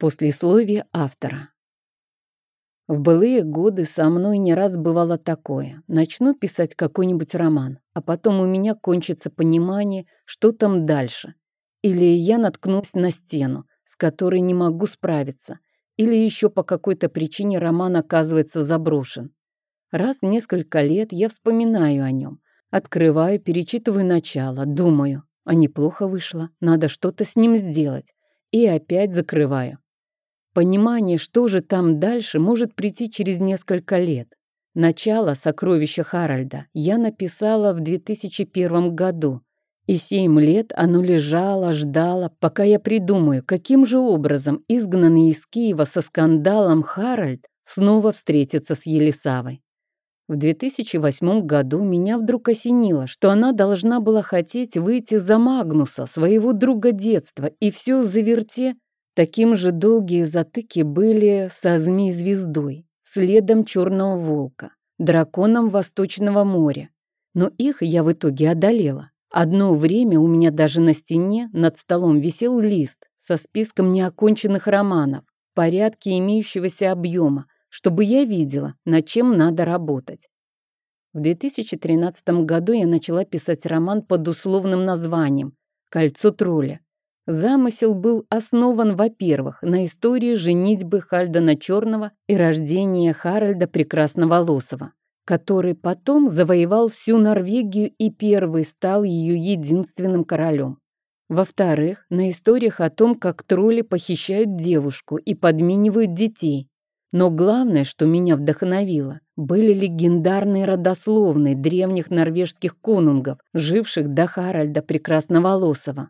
Послесловие автора. В былые годы со мной не раз бывало такое. Начну писать какой-нибудь роман, а потом у меня кончится понимание, что там дальше. Или я наткнусь на стену, с которой не могу справиться. Или еще по какой-то причине роман оказывается заброшен. Раз в несколько лет я вспоминаю о нем. Открываю, перечитываю начало, думаю, а неплохо вышло, надо что-то с ним сделать. И опять закрываю. Понимание, что же там дальше, может прийти через несколько лет. Начало «Сокровища Харальда» я написала в 2001 году, и семь лет оно лежало, ждало, пока я придумаю, каким же образом изгнанный из Киева со скандалом Харальд снова встретится с Елисавой. В 2008 году меня вдруг осенило, что она должна была хотеть выйти за Магнуса, своего друга детства, и все заверте Таким же долгие затыки были со змей-звездой, следом черного волка, драконом Восточного моря. Но их я в итоге одолела. Одно время у меня даже на стене над столом висел лист со списком неоконченных романов, в порядке имеющегося объема, чтобы я видела, над чем надо работать. В 2013 году я начала писать роман под условным названием «Кольцо тролля». Замысел был основан, во-первых, на истории женитьбы Хальдана Черного и рождения Харальда Прекрасноволосого, который потом завоевал всю Норвегию и первый стал ее единственным королем. Во-вторых, на историях о том, как тролли похищают девушку и подменивают детей. Но главное, что меня вдохновило, были легендарные родословные древних норвежских конунгов, живших до Харальда Прекрасноволосого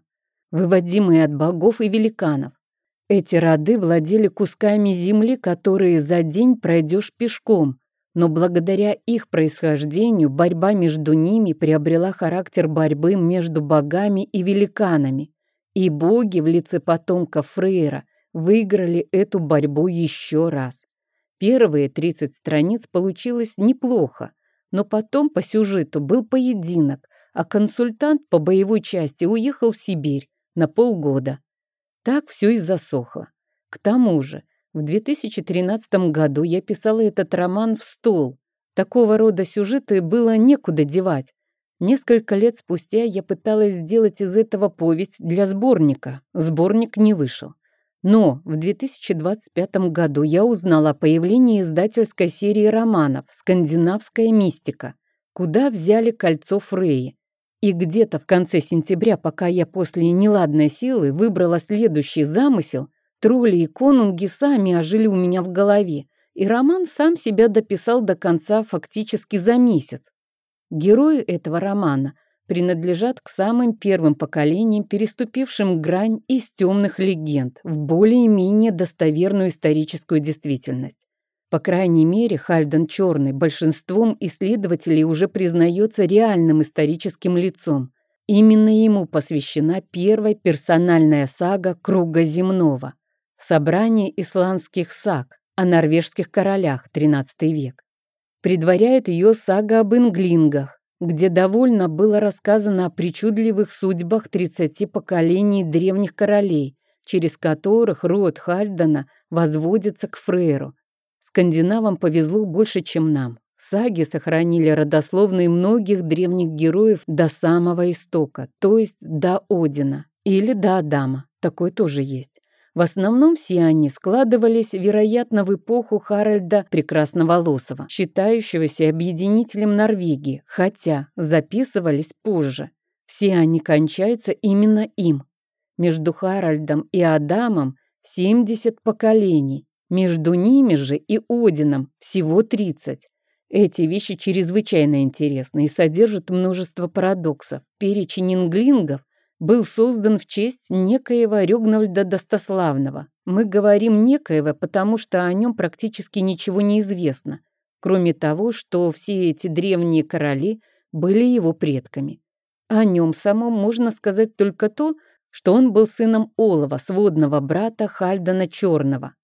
выводимые от богов и великанов. Эти роды владели кусками земли, которые за день пройдешь пешком, но благодаря их происхождению борьба между ними приобрела характер борьбы между богами и великанами, и боги в лице потомков Фрейра выиграли эту борьбу еще раз. Первые 30 страниц получилось неплохо, но потом по сюжету был поединок, а консультант по боевой части уехал в Сибирь, на полгода. Так все и засохло. К тому же, в 2013 году я писала этот роман в стол. Такого рода сюжеты было некуда девать. Несколько лет спустя я пыталась сделать из этого повесть для сборника. Сборник не вышел. Но в 2025 году я узнала о появлении издательской серии романов «Скандинавская мистика», куда взяли кольцо Фреи. И где-то в конце сентября, пока я после неладной силы выбрала следующий замысел, тролли и конунги сами ожили у меня в голове, и роман сам себя дописал до конца фактически за месяц. Герои этого романа принадлежат к самым первым поколениям, переступившим грань из темных легенд в более-менее достоверную историческую действительность. По крайней мере, Хальден Черный большинством исследователей уже признается реальным историческим лицом. Именно ему посвящена первая персональная сага Круга Земного – собрание исландских саг о норвежских королях XIII век. Предваряет ее сага об инглингах, где довольно было рассказано о причудливых судьбах 30 поколений древних королей, через которых род Хальдена возводится к Фрейру, Скандинавам повезло больше, чем нам. Саги сохранили родословные многих древних героев до самого истока, то есть до Одина или до Адама. Такой тоже есть. В основном все они складывались, вероятно, в эпоху Харальда Прекрасноволосого, считающегося объединителем Норвегии, хотя записывались позже. Все они кончаются именно им. Между Харальдом и Адамом 70 поколений, между ними же и Одином всего 30. Эти вещи чрезвычайно интересны и содержат множество парадоксов. Перечень инглингов был создан в честь некоего Рёгнвальда Достославного. Мы говорим «некоего», потому что о нем практически ничего не известно, кроме того, что все эти древние короли были его предками. О нем самом можно сказать только то, что он был сыном Олова, сводного брата Хальдана Черного.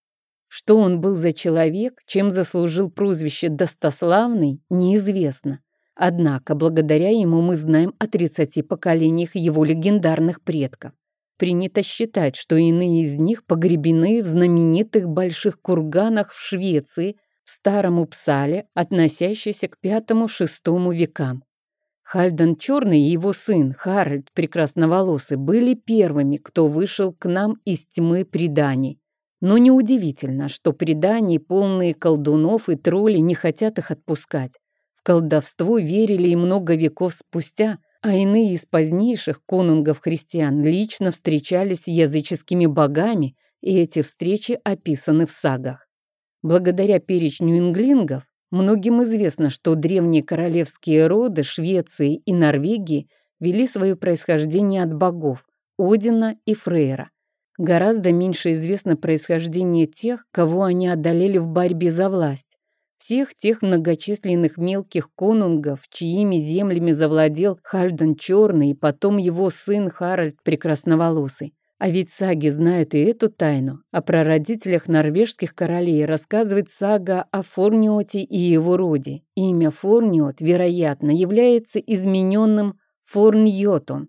Что он был за человек, чем заслужил прозвище «достославный», неизвестно. Однако, благодаря ему мы знаем о 30 поколениях его легендарных предков. Принято считать, что иные из них погребены в знаменитых больших курганах в Швеции, в Старом Упсале, относящейся к V-VI векам. Хальдан Черный и его сын Харальд Прекрасноволосый были первыми, кто вышел к нам из тьмы преданий. Но неудивительно, что предания, полные колдунов и троллей, не хотят их отпускать. В колдовство верили и много веков спустя, а иные из позднейших конунгов христиан лично встречались с языческими богами, и эти встречи описаны в сагах. Благодаря перечню инглингов Многим известно, что древние королевские роды Швеции и Норвегии вели свое происхождение от богов Одина и Фрейра. Гораздо меньше известно происхождение тех, кого они одолели в борьбе за власть. Всех тех многочисленных мелких конунгов, чьими землями завладел Хальден Черный и потом его сын Харальд Прекрасноволосый. А ведь саги знают и эту тайну. О прародителях норвежских королей рассказывает сага о Форниоте и его роде. Имя Форниот, вероятно, является измененным Форньотом,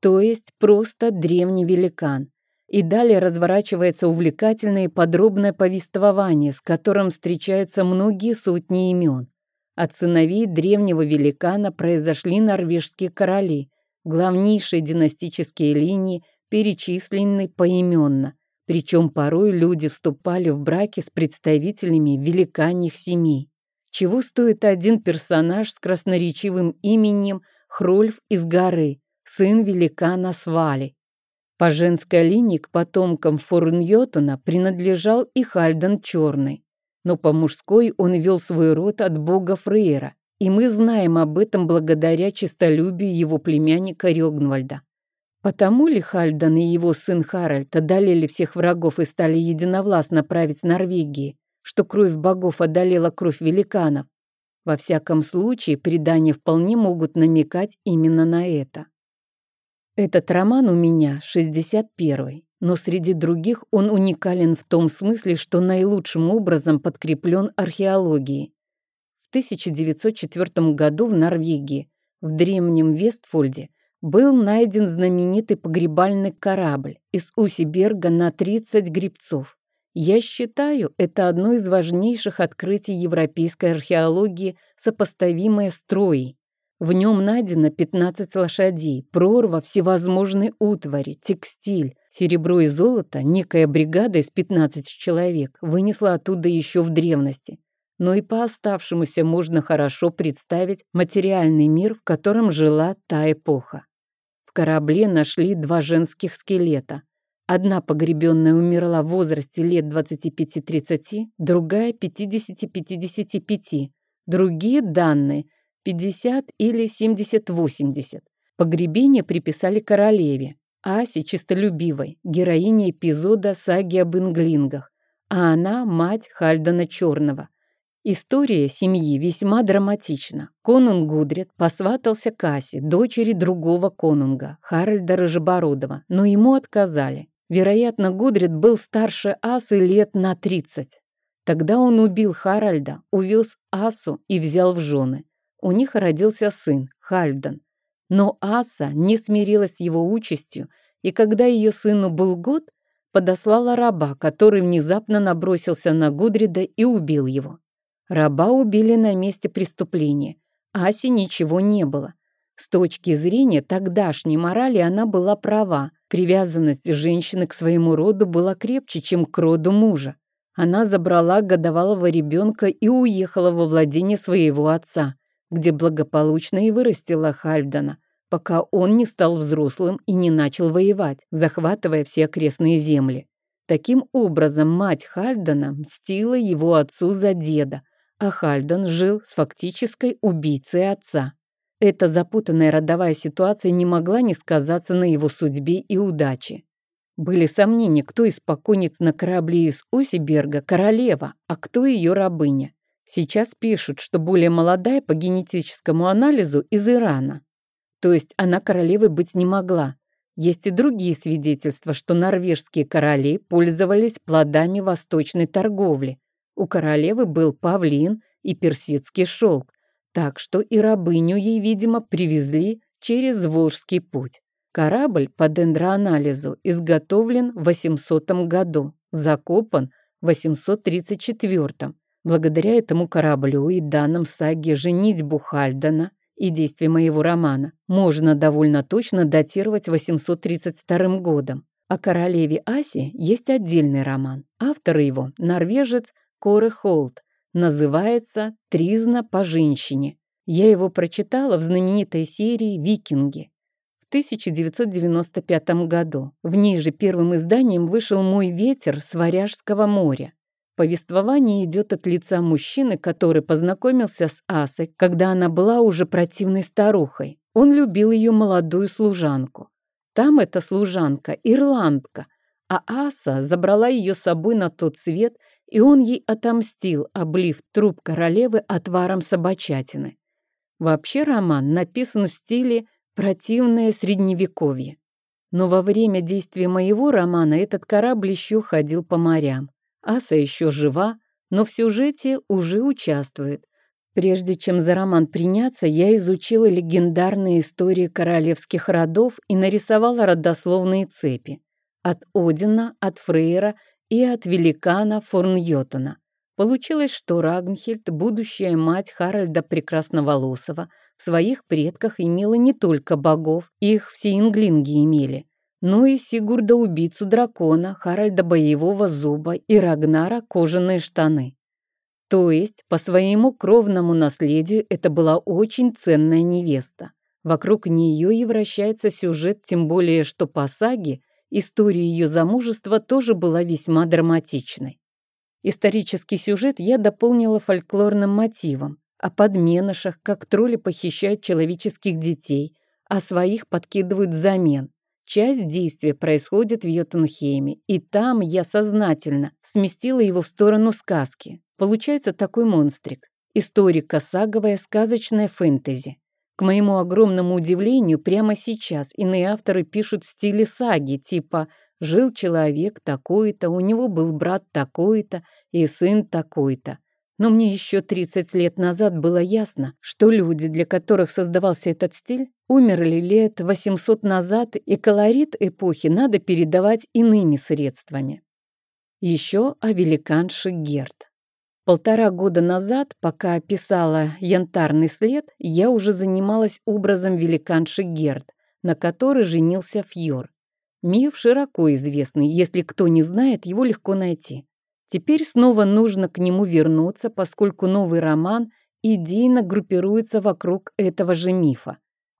то есть просто древний великан. И далее разворачивается увлекательное и подробное повествование, с которым встречаются многие сотни имен. От сыновей древнего великана произошли норвежские короли, главнейшие династические линии – перечислены поименно. Причем порой люди вступали в браки с представителями великаньих семей. Чего стоит один персонаж с красноречивым именем Хрольф из горы, сын великана Свали. По женской линии к потомкам Форньотона принадлежал и Хальден Черный, но по мужской он вел свой род от бога Фрейра, и мы знаем об этом благодаря честолюбию его племянника Рёгнвальда. Потому ли Хальдан и его сын Харальд одолели всех врагов и стали единовластно править Норвегией, что кровь богов одолела кровь великанов? Во всяком случае, предания вполне могут намекать именно на это. Этот роман у меня 61-й, но среди других он уникален в том смысле, что наилучшим образом подкреплен археологией. В 1904 году в Норвегии, в древнем Вестфольде, был найден знаменитый погребальный корабль из Усиберга на 30 грибцов. Я считаю, это одно из важнейших открытий европейской археологии, сопоставимое с Троей. В нем найдено 15 лошадей, прорва всевозможной утвари, текстиль, серебро и золото. Некая бригада из 15 человек вынесла оттуда еще в древности но и по оставшемуся можно хорошо представить материальный мир, в котором жила та эпоха. В корабле нашли два женских скелета. Одна погребенная умерла в возрасте лет 25-30, другая 50-55. Другие данные 50 или 70-80. Погребение приписали королеве, Асе Чистолюбивой, героине эпизода саги об инглингах, а она мать Хальдана Черного – История семьи весьма драматична. Конунг Гудрид посватался к Асе, дочери другого конунга, Харальда Рыжебородова, но ему отказали. Вероятно, Гудрид был старше Асы лет на 30. Тогда он убил Харальда, увез Асу и взял в жены. У них родился сын, Хальдан. Но Аса не смирилась с его участью, и когда ее сыну был год, подослала раба, который внезапно набросился на Гудрида и убил его. Раба убили на месте преступления. Аси ничего не было. С точки зрения тогдашней морали она была права. Привязанность женщины к своему роду была крепче, чем к роду мужа. Она забрала годовалого ребенка и уехала во владение своего отца, где благополучно и вырастила Хальдана, пока он не стал взрослым и не начал воевать, захватывая все окрестные земли. Таким образом, мать Хальдана мстила его отцу за деда, а Хальден жил с фактической убийцей отца. Эта запутанная родовая ситуация не могла не сказаться на его судьбе и удаче. Были сомнения, кто из покойниц на корабле из Усиберга королева, а кто ее рабыня. Сейчас пишут, что более молодая по генетическому анализу из Ирана. То есть она королевой быть не могла. Есть и другие свидетельства, что норвежские короли пользовались плодами восточной торговли, у королевы был павлин и персидский шелк, так что и рабыню ей, видимо, привезли через Волжский путь. Корабль по дендроанализу изготовлен в 800 году, закопан в 834. Благодаря этому кораблю и данным саги «Женитьбу Хальдена» и действия моего романа можно довольно точно датировать 832 годом. О королеве Асе есть отдельный роман. Автор его – норвежец Коре Холт. Называется «Тризна по женщине». Я его прочитала в знаменитой серии «Викинги». В 1995 году. В ней же первым изданием вышел «Мой ветер» с Варяжского моря. Повествование идет от лица мужчины, который познакомился с Асой, когда она была уже противной старухой. Он любил ее молодую служанку. Там эта служанка – ирландка, а Аса забрала ее с собой на тот свет, и он ей отомстил, облив труп королевы отваром собачатины. Вообще роман написан в стиле «противное средневековье». Но во время действия моего романа этот корабль еще ходил по морям. Аса еще жива, но в сюжете уже участвует. Прежде чем за роман приняться, я изучила легендарные истории королевских родов и нарисовала родословные цепи. От Одина, от Фрейра и от великана Форньотона. Получилось, что Рагнхельд, будущая мать Харальда Прекрасноволосого, в своих предках имела не только богов, их все инглинги имели, ну и Сигурда убийцу дракона, Харальда боевого зуба и Рагнара кожаные штаны. То есть, по своему кровному наследию это была очень ценная невеста. Вокруг нее и вращается сюжет, тем более, что по саге история ее замужества тоже была весьма драматичной. Исторический сюжет я дополнила фольклорным мотивом о подменышах, как тролли похищают человеческих детей, а своих подкидывают взамен. Часть действия происходит в Йотунхейме, и там я сознательно сместила его в сторону сказки. Получается такой монстрик. Историко-саговая сказочная фэнтези. К моему огромному удивлению, прямо сейчас иные авторы пишут в стиле саги, типа «Жил человек такой-то, у него был брат такой-то и сын такой-то». Но мне еще 30 лет назад было ясно, что люди, для которых создавался этот стиль, умерли лет 800 назад, и колорит эпохи надо передавать иными средствами. Еще о великанше Герт. Полтора года назад, пока писала «Янтарный след», я уже занималась образом великанши Герт, на которой женился Фьор. Миф широко известный, если кто не знает, его легко найти. Теперь снова нужно к нему вернуться, поскольку новый роман идейно группируется вокруг этого же мифа.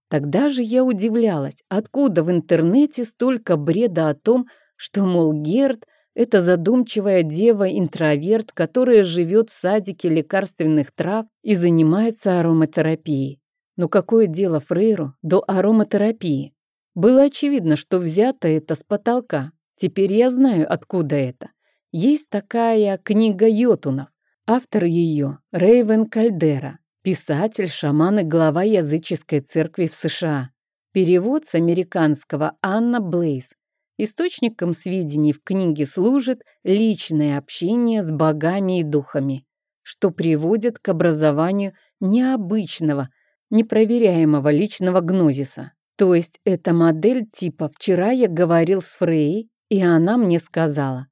Тогда же я удивлялась, откуда в интернете столько бреда о том, что, мол, Герд – это задумчивая дева-интроверт, которая живет в садике лекарственных трав и занимается ароматерапией. Но какое дело Фрейру до ароматерапии? Было очевидно, что взято это с потолка. Теперь я знаю, откуда это. Есть такая книга Йотунов. Автор ее – Рейвен Кальдера, писатель, шаман и глава языческой церкви в США. Перевод с американского Анна Блейз. Источником сведений в книге служит личное общение с богами и духами, что приводит к образованию необычного, непроверяемого личного гнозиса. То есть это модель типа «вчера я говорил с Фрей, и она мне сказала».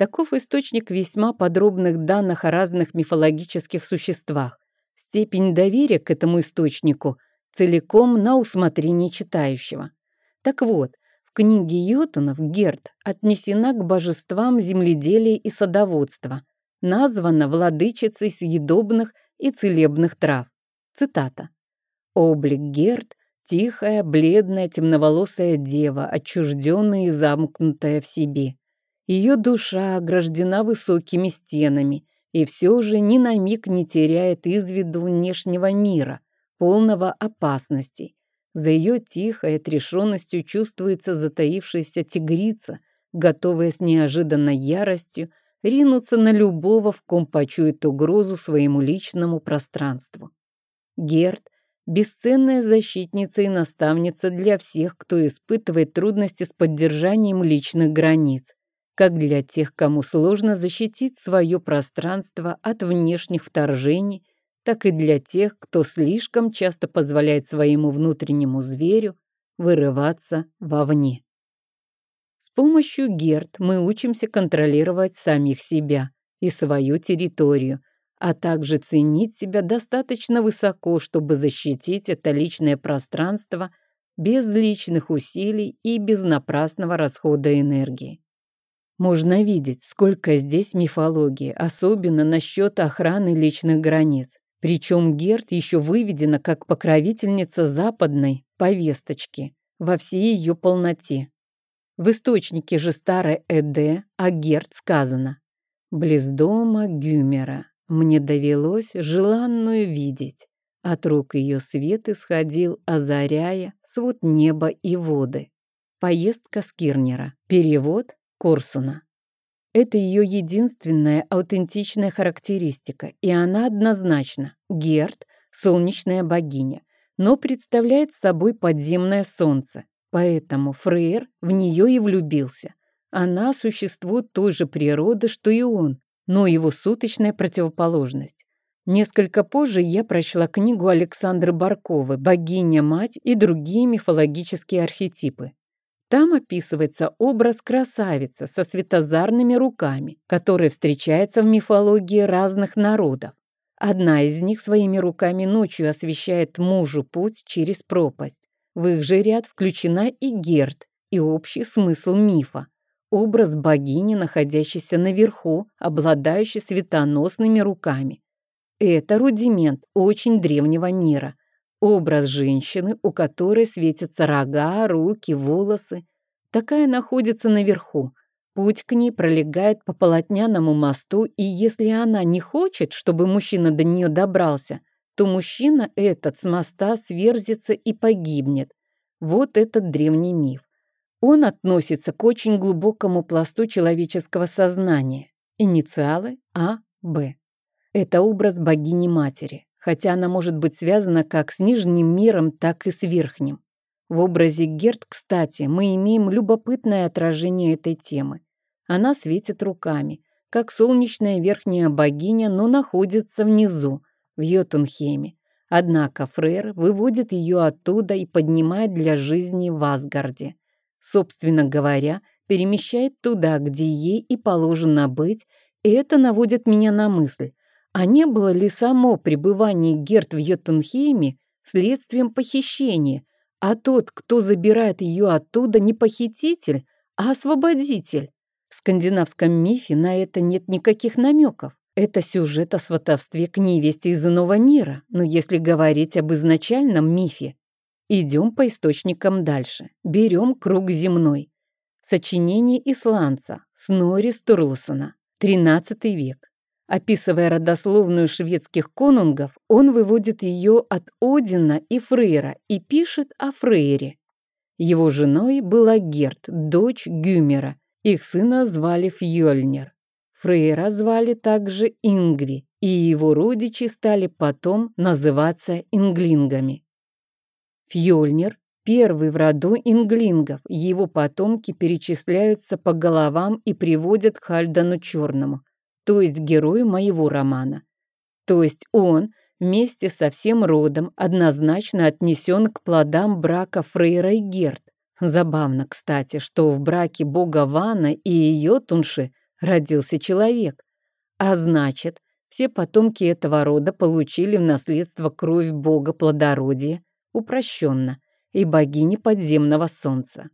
Таков источник весьма подробных данных о разных мифологических существах. Степень доверия к этому источнику целиком на усмотрение читающего. Так вот, в книге Йотунов Герд отнесена к божествам земледелия и садоводства, названа владычицей съедобных и целебных трав. Цитата. «Облик Герд – тихая, бледная, темноволосая дева, отчужденная и замкнутая в себе. Ее душа ограждена высокими стенами и все же ни на миг не теряет из виду внешнего мира, полного опасностей. За ее тихой отрешенностью чувствуется затаившаяся тигрица, готовая с неожиданной яростью ринуться на любого, в ком почует угрозу своему личному пространству. Герд – бесценная защитница и наставница для всех, кто испытывает трудности с поддержанием личных границ как для тех, кому сложно защитить свое пространство от внешних вторжений, так и для тех, кто слишком часто позволяет своему внутреннему зверю вырываться вовне. С помощью Герт мы учимся контролировать самих себя и свою территорию, а также ценить себя достаточно высоко, чтобы защитить это личное пространство без личных усилий и без напрасного расхода энергии. Можно видеть, сколько здесь мифологии, особенно насчет охраны личных границ. Причем Герт еще выведена как покровительница западной повесточки во всей ее полноте. В источнике же старой Эде о Герт сказано «Близ дома Гюмера мне довелось желанную видеть. От рук ее свет исходил, озаряя свод неба и воды. Поездка Скирнера. Перевод Корсуна. Это ее единственная аутентичная характеристика, и она однозначно Герт – солнечная богиня, но представляет собой подземное солнце, поэтому Фрейр в нее и влюбился. Она существует той же природы, что и он, но его суточная противоположность. Несколько позже я прочла книгу Александры Барковой «Богиня-мать и другие мифологические архетипы». Там описывается образ красавицы со светозарными руками, который встречается в мифологии разных народов. Одна из них своими руками ночью освещает мужу путь через пропасть. В их же ряд включена и Герд, и общий смысл мифа. Образ богини, находящейся наверху, обладающей светоносными руками. Это рудимент очень древнего мира. Образ женщины, у которой светятся рога, руки, волосы. Такая находится наверху. Путь к ней пролегает по полотняному мосту, и если она не хочет, чтобы мужчина до нее добрался, то мужчина этот с моста сверзится и погибнет. Вот этот древний миф. Он относится к очень глубокому пласту человеческого сознания. Инициалы А, Б. Это образ богини-матери, хотя она может быть связана как с нижним миром, так и с верхним. В образе Герт, кстати, мы имеем любопытное отражение этой темы. Она светит руками, как солнечная верхняя богиня, но находится внизу, в Йотунхеме. Однако Фрейр выводит ее оттуда и поднимает для жизни в Асгарде собственно говоря, перемещает туда, где ей и положено быть, и это наводит меня на мысль, а не было ли само пребывание Герт в Йотунхейме следствием похищения, а тот, кто забирает ее оттуда, не похититель, а освободитель? В скандинавском мифе на это нет никаких намеков. Это сюжет о сватовстве к невесте из иного мира, но если говорить об изначальном мифе, Идем по источникам дальше. Берем круг земной. Сочинение исландца Снори Стурлсона, 13 век. Описывая родословную шведских конунгов, он выводит ее от Одина и Фрейра и пишет о Фрейре. Его женой была Герт, дочь Гюмера. Их сына звали Фьёльнер. Фрейра звали также Ингви, и его родичи стали потом называться инглингами. Фьёльнир – первый в роду инглингов, его потомки перечисляются по головам и приводят к Хальдану Черному, то есть герою моего романа. То есть он вместе со всем родом однозначно отнесен к плодам брака Фрейра и Герт. Забавно, кстати, что в браке бога Вана и ее Тунши родился человек. А значит, все потомки этого рода получили в наследство кровь бога плодородия, упрощенно, и богини подземного солнца.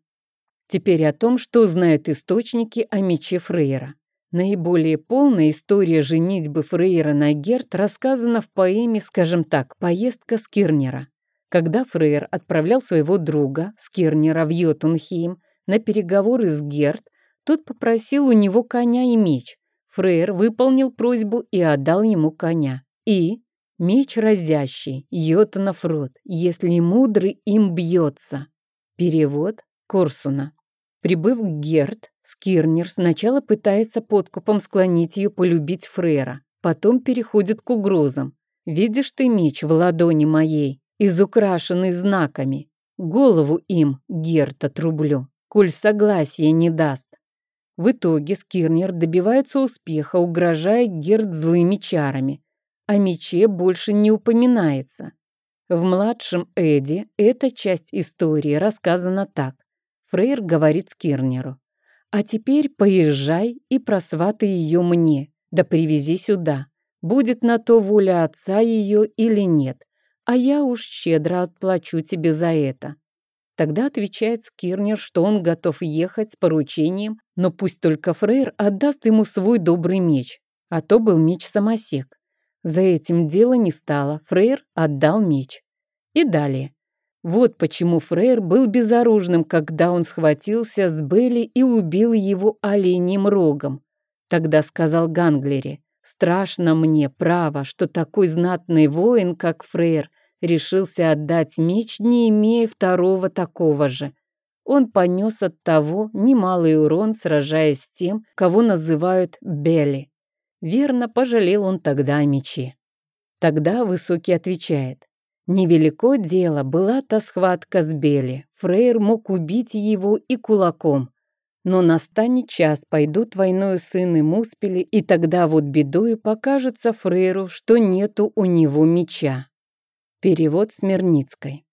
Теперь о том, что знают источники о мече Фрейра. Наиболее полная история женитьбы Фрейра на Герт рассказана в поэме, скажем так, «Поездка Скирнера». Когда Фрейр отправлял своего друга, Скирнера, в Йотунхейм на переговоры с Герт, тот попросил у него коня и меч. Фрейр выполнил просьбу и отдал ему коня. И Меч разящий, Йотунов рот, если мудрый им бьется. Перевод Корсуна. Прибыв к Герт, Скирнер сначала пытается подкупом склонить ее полюбить Фрейра, потом переходит к угрозам. «Видишь ты меч в ладони моей, изукрашенный знаками? Голову им, Герт, отрублю, коль согласия не даст». В итоге Скирнер добивается успеха, угрожая Герт злыми чарами, о мече больше не упоминается. В младшем Эдди эта часть истории рассказана так. Фрейр говорит Скирнеру. «А теперь поезжай и просватай ее мне, да привези сюда. Будет на то воля отца ее или нет, а я уж щедро отплачу тебе за это». Тогда отвечает Скирнер, что он готов ехать с поручением, но пусть только Фрейр отдаст ему свой добрый меч, а то был меч-самосек. За этим дело не стало, Фрейр отдал меч. И далее. Вот почему Фрейр был безоружным, когда он схватился с Белли и убил его оленьим рогом. Тогда сказал Ганглери, «Страшно мне, право, что такой знатный воин, как Фрейр, решился отдать меч, не имея второго такого же. Он понес от того немалый урон, сражаясь с тем, кого называют Белли. Верно, пожалел он тогда о мече. Тогда Высокий отвечает. Невелико дело была та схватка с Белли. Фрейр мог убить его и кулаком. Но настанет час, пойдут войною сыны Муспели, и тогда вот бедою покажется Фрейру, что нету у него меча. Перевод Смирницкой.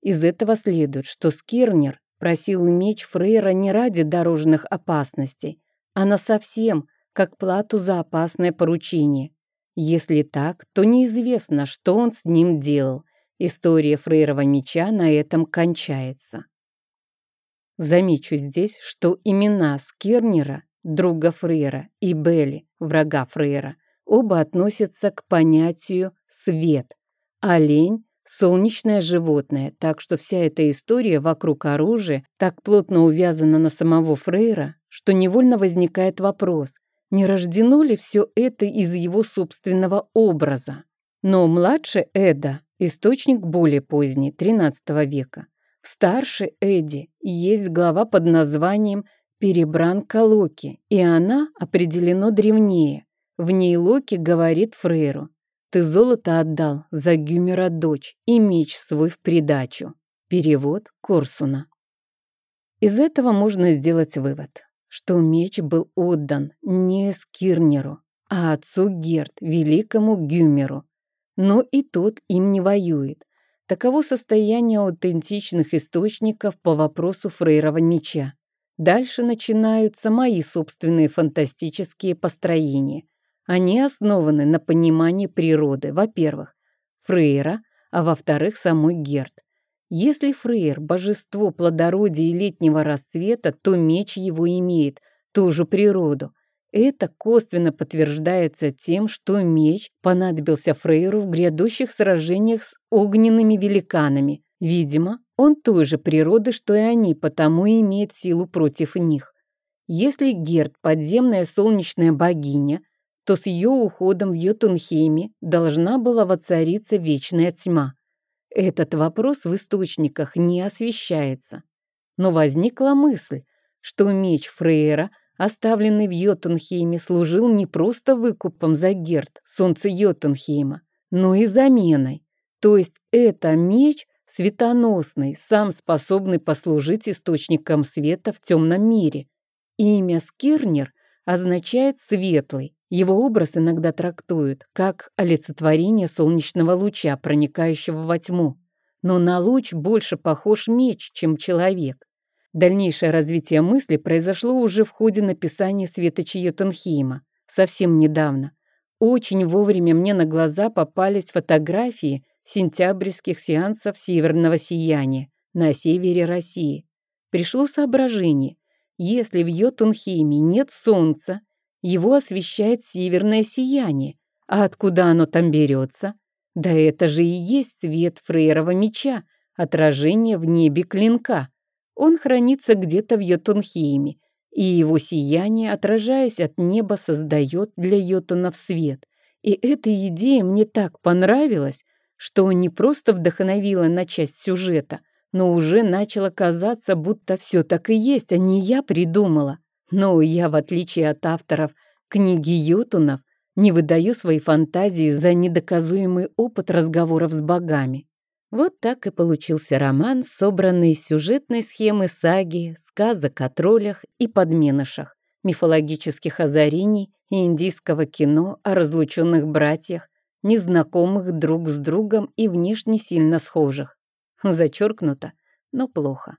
Из этого следует, что Скирнер просил меч Фрейра не ради дорожных опасностей, а на совсем, как плату за опасное поручение. Если так, то неизвестно, что он с ним делал. История Фрейрова меча на этом кончается. Замечу здесь, что имена Скирнера, друга Фрейра, и Белли, врага Фрейра, оба относятся к понятию «свет». Олень – солнечное животное, так что вся эта история вокруг оружия так плотно увязана на самого Фрейра, что невольно возникает вопрос, не рождено ли все это из его собственного образа. Но младше Эда – источник более поздний, XIII века. В старше Эдди есть глава под названием «Перебранка Локи», и она определено древнее. В ней Локи говорит Фрейру «Ты золото отдал за Гюмера дочь и меч свой в придачу». Перевод Корсуна. Из этого можно сделать вывод что меч был отдан не Скирнеру, а отцу Герд, великому Гюмеру. Но и тот им не воюет. Таково состояние аутентичных источников по вопросу Фрейрова меча. Дальше начинаются мои собственные фантастические построения. Они основаны на понимании природы, во-первых, Фрейра, а во-вторых, самой Герд. Если Фрейр – божество плодородия и летнего расцвета, то меч его имеет ту же природу. Это косвенно подтверждается тем, что меч понадобился Фрейру в грядущих сражениях с огненными великанами. Видимо, он той же природы, что и они, потому и имеет силу против них. Если Герд – подземная солнечная богиня, то с ее уходом в Йотунхейме должна была воцариться вечная тьма – этот вопрос в источниках не освещается. Но возникла мысль, что меч Фрейра, оставленный в Йотунхейме, служил не просто выкупом за Герд, солнце Йотунхейма, но и заменой. То есть это меч светоносный, сам способный послужить источником света в темном мире. Имя Скирнер означает «светлый», его образ иногда трактуют как олицетворение солнечного луча, проникающего во тьму. Но на луч больше похож меч, чем человек. Дальнейшее развитие мысли произошло уже в ходе написания Светочи Йотунхейма, совсем недавно. Очень вовремя мне на глаза попались фотографии сентябрьских сеансов северного сияния на севере России. Пришло соображение, если в Йотунхейме нет солнца, его освещает северное сияние. А откуда оно там берется? Да это же и есть свет Фрейрова меча, отражение в небе клинка. Он хранится где-то в Йотунхейме, и его сияние, отражаясь от неба, создает для Йотунов свет. И эта идея мне так понравилась, что не просто вдохновила на часть сюжета, но уже начало казаться, будто все так и есть, а не я придумала. Но я, в отличие от авторов книги Ютунов, не выдаю свои фантазии за недоказуемый опыт разговоров с богами. Вот так и получился роман, собранный из сюжетной схемы саги, сказок о троллях и подменышах, мифологических озарений и индийского кино о разлученных братьях, незнакомых друг с другом и внешне сильно схожих. Зачеркнуто, но плохо.